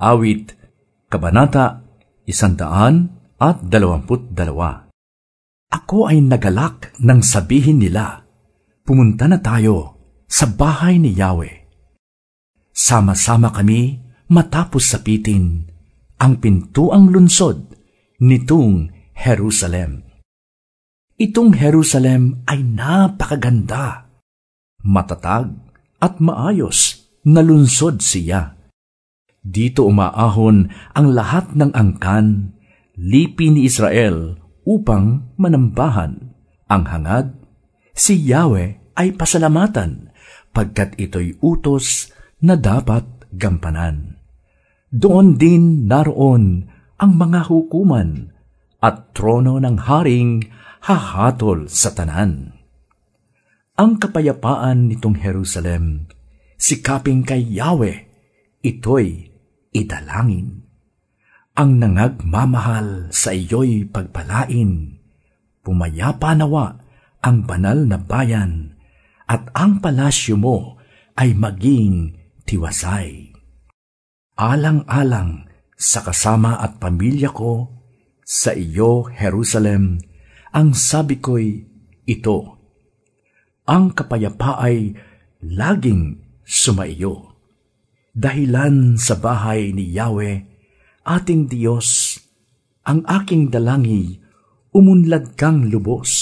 Awit, Kabanata, Isandaan at Dalawamput Dalawa. Ako ay nagalak nang sabihin nila, pumunta na tayo sa bahay ni Yahweh. Sama-sama kami matapos sapitin ang pintuang lunsod nitong Jerusalem. Itong Jerusalem ay napakaganda, matatag at maayos na lunsod siya. Dito umaahon ang lahat ng angkan, lipi ni Israel upang manambahan. Ang hangad, si Yahweh ay pasalamatan pagkat ito'y utos na dapat gampanan. Doon din naroon ang mga hukuman at trono ng haring hahatol sa tanan. Ang kapayapaan nitong Jerusalem, sikaping kay Yahweh, ito'y idalangin. Ang nangagmamahal sa iyo'y pagpalain, pumayapa nawa ang banal na bayan, at ang palasyo mo ay maging tiwasay. Alang-alang sa kasama at pamilya ko, sa iyo, Jerusalem, ang sabi ko'y ito, ang kapayapaay laging sumaiyo. Dahilan sa bahay ni Yahweh, ating Diyos, ang aking dalangi, umunlad kang lubos